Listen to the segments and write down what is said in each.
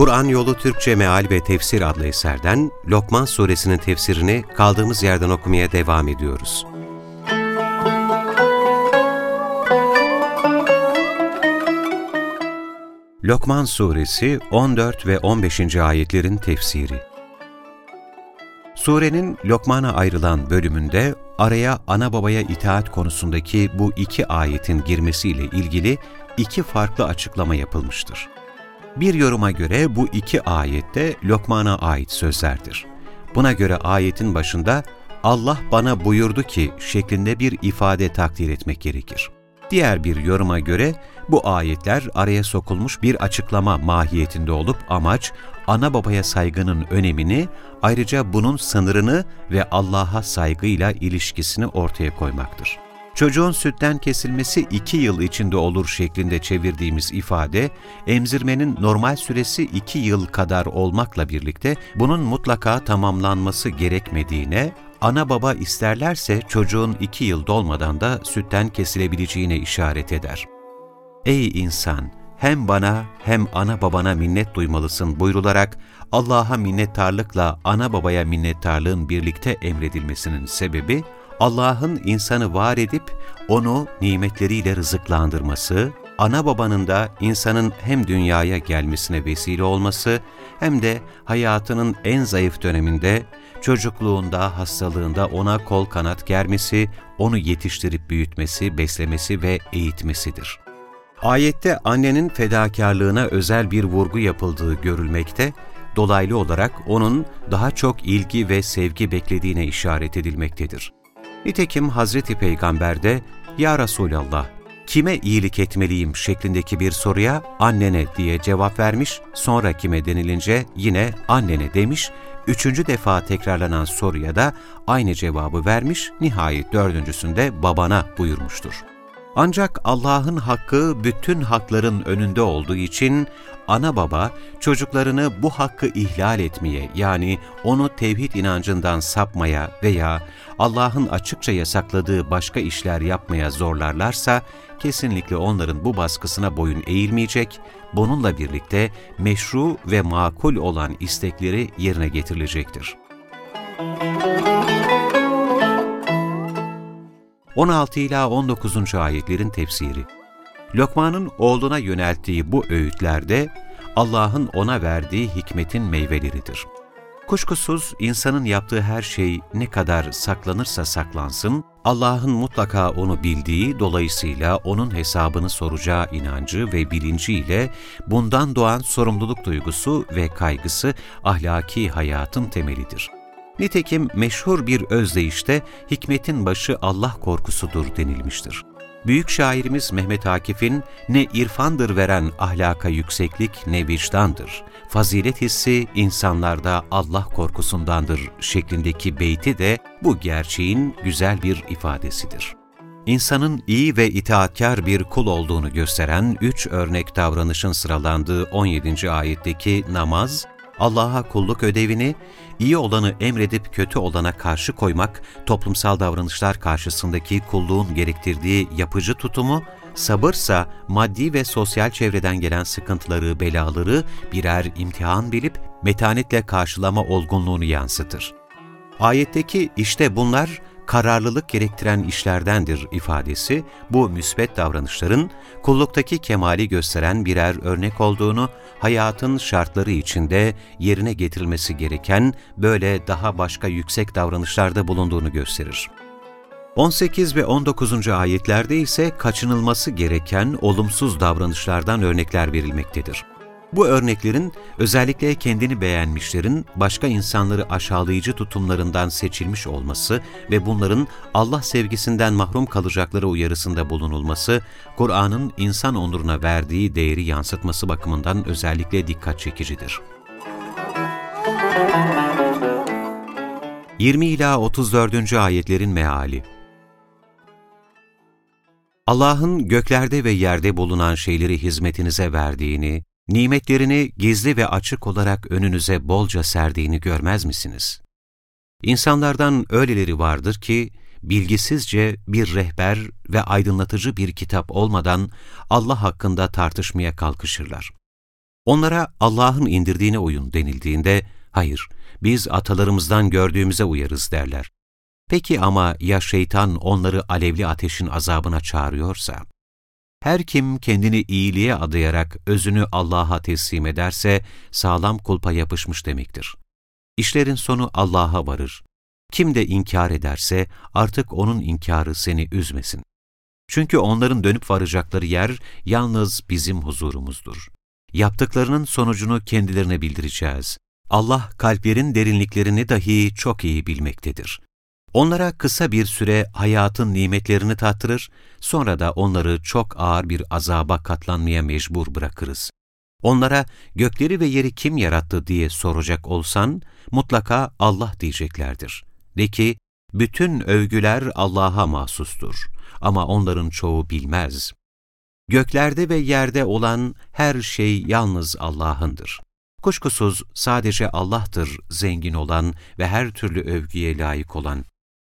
Kur'an Yolu Türkçe Meal ve Tefsir adlı eserden Lokman Suresinin tefsirini kaldığımız yerden okumaya devam ediyoruz. Lokman Suresi 14 ve 15. ayetlerin tefsiri Surenin Lokman'a ayrılan bölümünde araya ana babaya itaat konusundaki bu iki ayetin girmesiyle ilgili iki farklı açıklama yapılmıştır. Bir yoruma göre bu iki ayette Lokman'a ait sözlerdir. Buna göre ayetin başında Allah bana buyurdu ki şeklinde bir ifade takdir etmek gerekir. Diğer bir yoruma göre bu ayetler araya sokulmuş bir açıklama mahiyetinde olup amaç ana babaya saygının önemini, ayrıca bunun sınırını ve Allah'a saygıyla ilişkisini ortaya koymaktır. Çocuğun sütten kesilmesi iki yıl içinde olur şeklinde çevirdiğimiz ifade, emzirmenin normal süresi iki yıl kadar olmakla birlikte bunun mutlaka tamamlanması gerekmediğine, ana baba isterlerse çocuğun iki yıl dolmadan da sütten kesilebileceğine işaret eder. Ey insan! Hem bana hem ana babana minnet duymalısın buyrularak Allah'a minnettarlıkla ana babaya minnettarlığın birlikte emredilmesinin sebebi, Allah'ın insanı var edip onu nimetleriyle rızıklandırması, ana babanın da insanın hem dünyaya gelmesine vesile olması hem de hayatının en zayıf döneminde, çocukluğunda, hastalığında ona kol kanat germesi, onu yetiştirip büyütmesi, beslemesi ve eğitmesidir. Ayette annenin fedakarlığına özel bir vurgu yapıldığı görülmekte, dolaylı olarak onun daha çok ilgi ve sevgi beklediğine işaret edilmektedir. Nitekim Hazreti Peygamber de ''Ya Resulallah, kime iyilik etmeliyim?'' şeklindeki bir soruya ''annene'' diye cevap vermiş, sonra kime denilince yine ''annene'' demiş, üçüncü defa tekrarlanan soruya da aynı cevabı vermiş, nihayet dördüncüsünde babana buyurmuştur. Ancak Allah'ın hakkı bütün hakların önünde olduğu için ana baba çocuklarını bu hakkı ihlal etmeye yani onu tevhid inancından sapmaya veya Allah'ın açıkça yasakladığı başka işler yapmaya zorlarlarsa kesinlikle onların bu baskısına boyun eğilmeyecek, bununla birlikte meşru ve makul olan istekleri yerine getirilecektir. 16 ila 19. ayetlerin tefsiri. Lokman'ın oğluna yönelttiği bu öğütlerde Allah'ın ona verdiği hikmetin meyveleridir. Kuşkusuz insanın yaptığı her şey ne kadar saklanırsa saklansın, Allah'ın mutlaka onu bildiği, dolayısıyla onun hesabını soracağı inancı ve bilinciyle bundan doğan sorumluluk duygusu ve kaygısı ahlaki hayatın temelidir. Nitekim meşhur bir özdeyişte hikmetin başı Allah korkusudur denilmiştir. Büyük şairimiz Mehmet Akif'in ne irfandır veren ahlaka yükseklik ne vicdandır. Fazilet hissi insanlarda Allah korkusundandır şeklindeki beyti de bu gerçeğin güzel bir ifadesidir. İnsanın iyi ve itaatkar bir kul olduğunu gösteren üç örnek davranışın sıralandığı 17. ayetteki namaz, Allah'a kulluk ödevini, iyi olanı emredip kötü olana karşı koymak, toplumsal davranışlar karşısındaki kulluğun gerektirdiği yapıcı tutumu, sabırsa maddi ve sosyal çevreden gelen sıkıntıları, belaları birer imtihan bilip metanetle karşılama olgunluğunu yansıtır. Ayetteki işte bunlar kararlılık gerektiren işlerdendir ifadesi, bu müsbet davranışların kulluktaki kemali gösteren birer örnek olduğunu, hayatın şartları içinde yerine getirilmesi gereken böyle daha başka yüksek davranışlarda bulunduğunu gösterir. 18 ve 19. ayetlerde ise kaçınılması gereken olumsuz davranışlardan örnekler verilmektedir. Bu örneklerin özellikle kendini beğenmişlerin başka insanları aşağılayıcı tutumlarından seçilmiş olması ve bunların Allah sevgisinden mahrum kalacakları uyarısında bulunulması, Kur'an'ın insan onuruna verdiği değeri yansıtması bakımından özellikle dikkat çekicidir. Müzik 20 ila 34. ayetlerin meali Allah'ın göklerde ve yerde bulunan şeyleri hizmetinize verdiğini, nimetlerini gizli ve açık olarak önünüze bolca serdiğini görmez misiniz? İnsanlardan öyleleri vardır ki, bilgisizce bir rehber ve aydınlatıcı bir kitap olmadan Allah hakkında tartışmaya kalkışırlar. Onlara Allah'ın indirdiğine uyun denildiğinde, hayır, biz atalarımızdan gördüğümüze uyarız derler. Peki ama ya şeytan onları alevli ateşin azabına çağırıyorsa? Her kim kendini iyiliğe adayarak özünü Allah'a teslim ederse sağlam kulpa yapışmış demektir. İşlerin sonu Allah'a varır. Kim de inkar ederse artık onun inkarı seni üzmesin. Çünkü onların dönüp varacakları yer yalnız bizim huzurumuzdur. Yaptıklarının sonucunu kendilerine bildireceğiz. Allah kalplerin derinliklerini dahi çok iyi bilmektedir. Onlara kısa bir süre hayatın nimetlerini tattırır, sonra da onları çok ağır bir azaba katlanmaya mecbur bırakırız. Onlara gökleri ve yeri kim yarattı diye soracak olsan, mutlaka Allah diyeceklerdir. De ki, bütün övgüler Allah'a mahsustur ama onların çoğu bilmez. Göklerde ve yerde olan her şey yalnız Allah'ındır. Kuşkusuz sadece Allah'tır zengin olan ve her türlü övgüye layık olan.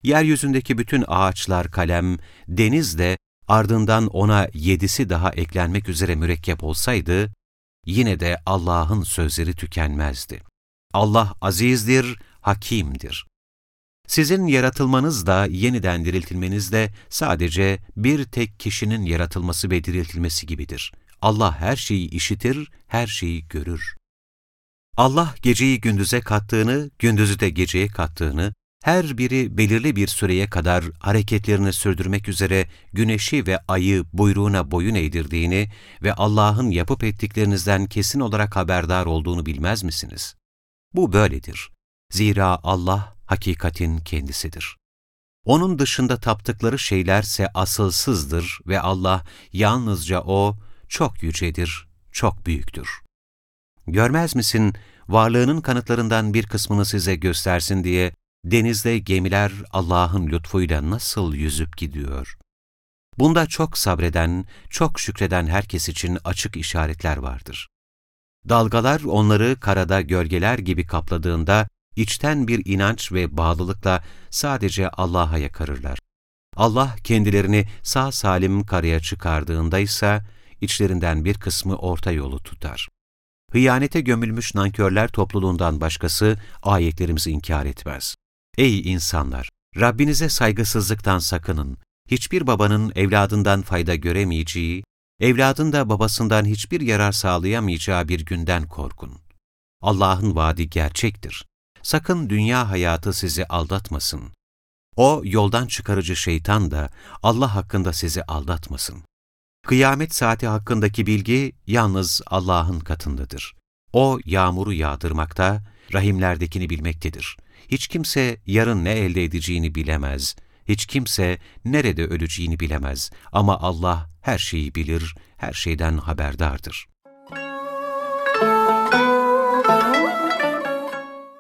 Yeryüzündeki bütün ağaçlar kalem, deniz de ardından ona yedisi daha eklenmek üzere mürekkep olsaydı, yine de Allah'ın sözleri tükenmezdi. Allah azizdir, hakimdir. Sizin yaratılmanız da yeniden diriltilmeniz de sadece bir tek kişinin yaratılması ve diriltilmesi gibidir. Allah her şeyi işitir, her şeyi görür. Allah geceyi gündüze kattığını, gündüzü de geceye kattığını, her biri belirli bir süreye kadar hareketlerini sürdürmek üzere güneşi ve ayı buyruğuna boyun eğdirdiğini ve Allah'ın yapıp ettiklerinizden kesin olarak haberdar olduğunu bilmez misiniz? Bu böyledir. Zira Allah hakikatin kendisidir. Onun dışında taptıkları şeylerse asılsızdır ve Allah yalnızca O çok yücedir, çok büyüktür. Görmez misin, varlığının kanıtlarından bir kısmını size göstersin diye denizde gemiler Allah'ın lütfuyla nasıl yüzüp gidiyor? Bunda çok sabreden, çok şükreden herkes için açık işaretler vardır. Dalgalar onları karada gölgeler gibi kapladığında içten bir inanç ve bağlılıkla sadece Allah'a yakarırlar. Allah kendilerini sağ salim karaya çıkardığında ise içlerinden bir kısmı orta yolu tutar. Hıyanete gömülmüş nankörler topluluğundan başkası ayetlerimizi inkar etmez. Ey insanlar! Rabbinize saygısızlıktan sakının. Hiçbir babanın evladından fayda göremeyeceği, evladın da babasından hiçbir yarar sağlayamayacağı bir günden korkun. Allah'ın vaadi gerçektir. Sakın dünya hayatı sizi aldatmasın. O yoldan çıkarıcı şeytan da Allah hakkında sizi aldatmasın. Kıyamet saati hakkındaki bilgi yalnız Allah'ın katındadır. O yağmuru yağdırmakta, rahimlerdekini bilmektedir. Hiç kimse yarın ne elde edeceğini bilemez. Hiç kimse nerede öleceğini bilemez. Ama Allah her şeyi bilir, her şeyden haberdardır.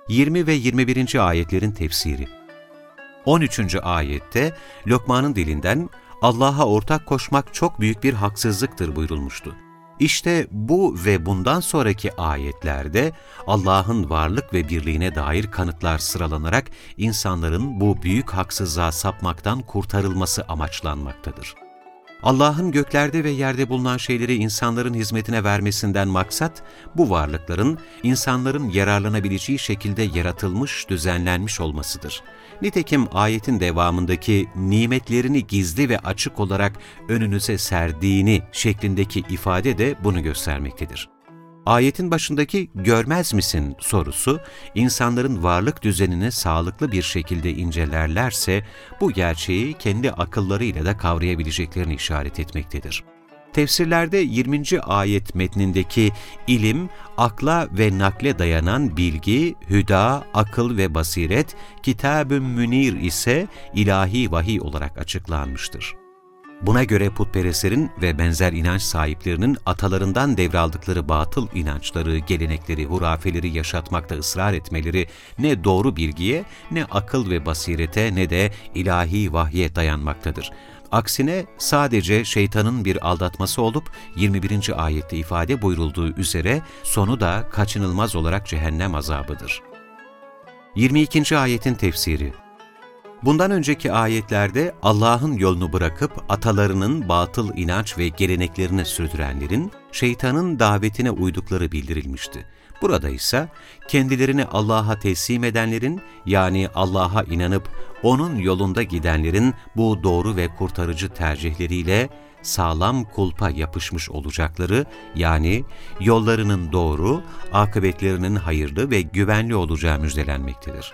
20 ve 21. ayetlerin tefsiri 13. ayette Lokman'ın dilinden Allah'a ortak koşmak çok büyük bir haksızlıktır buyurulmuştu. İşte bu ve bundan sonraki ayetlerde Allah'ın varlık ve birliğine dair kanıtlar sıralanarak insanların bu büyük haksızlığa sapmaktan kurtarılması amaçlanmaktadır. Allah'ın göklerde ve yerde bulunan şeyleri insanların hizmetine vermesinden maksat, bu varlıkların insanların yararlanabileceği şekilde yaratılmış, düzenlenmiş olmasıdır. Nitekim ayetin devamındaki nimetlerini gizli ve açık olarak önünüze serdiğini şeklindeki ifade de bunu göstermektedir. Ayetin başındaki görmez misin sorusu, insanların varlık düzenini sağlıklı bir şekilde incelerlerse, bu gerçeği kendi akıllarıyla da kavrayabileceklerini işaret etmektedir. Tefsirlerde 20. ayet metnindeki ilim, akla ve nakle dayanan bilgi, hüda, akıl ve basiret, kitab-ı münir ise ilahi vahiy olarak açıklanmıştır. Buna göre putperestlerin ve benzer inanç sahiplerinin atalarından devraldıkları batıl inançları, gelenekleri, hurafeleri yaşatmakta ısrar etmeleri ne doğru bilgiye, ne akıl ve basirete, ne de ilahi vahye dayanmaktadır. Aksine sadece şeytanın bir aldatması olup 21. ayette ifade buyurulduğu üzere sonu da kaçınılmaz olarak cehennem azabıdır. 22. ayetin tefsiri Bundan önceki ayetlerde Allah'ın yolunu bırakıp atalarının batıl inanç ve geleneklerini sürdürenlerin şeytanın davetine uydukları bildirilmişti. Burada ise kendilerini Allah'a teslim edenlerin yani Allah'a inanıp O'nun yolunda gidenlerin bu doğru ve kurtarıcı tercihleriyle sağlam kulpa yapışmış olacakları yani yollarının doğru, akıbetlerinin hayırlı ve güvenli olacağı müjdelenmektedir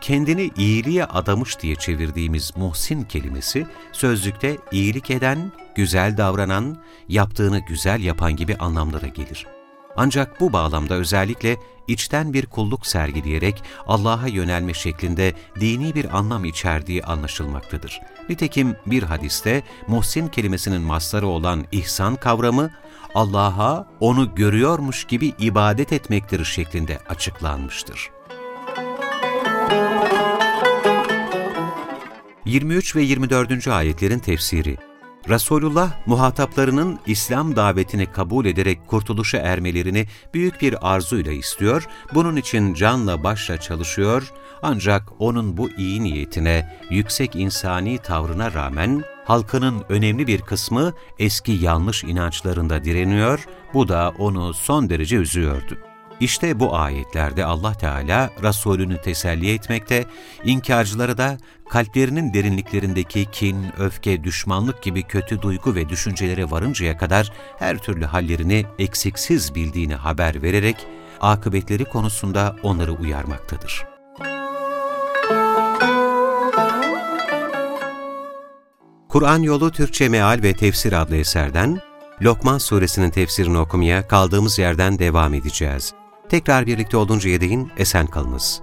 kendini iyiliğe adamış diye çevirdiğimiz muhsin kelimesi, sözlükte iyilik eden, güzel davranan, yaptığını güzel yapan gibi anlamlara gelir. Ancak bu bağlamda özellikle içten bir kulluk sergileyerek Allah'a yönelme şeklinde dini bir anlam içerdiği anlaşılmaktadır. Nitekim bir hadiste muhsin kelimesinin masları olan ihsan kavramı, Allah'a onu görüyormuş gibi ibadet etmektir şeklinde açıklanmıştır. 23 ve 24. ayetlerin tefsiri Resulullah, muhataplarının İslam davetini kabul ederek kurtuluşa ermelerini büyük bir arzuyla istiyor, bunun için canla başla çalışıyor, ancak onun bu iyi niyetine, yüksek insani tavrına rağmen, halkının önemli bir kısmı eski yanlış inançlarında direniyor, bu da onu son derece üzüyordu. İşte bu ayetlerde Allah Teala Resulünü teselli etmekte, inkarcılara da kalplerinin derinliklerindeki kin, öfke, düşmanlık gibi kötü duygu ve düşüncelere varıncaya kadar her türlü hallerini eksiksiz bildiğini haber vererek akıbetleri konusunda onları uyarmaktadır. Kur'an Yolu Türkçe Meal ve Tefsir adlı eserden Lokman Suresinin tefsirini okumaya kaldığımız yerden devam edeceğiz. Tekrar birlikte oluncaya değin esen kalınız.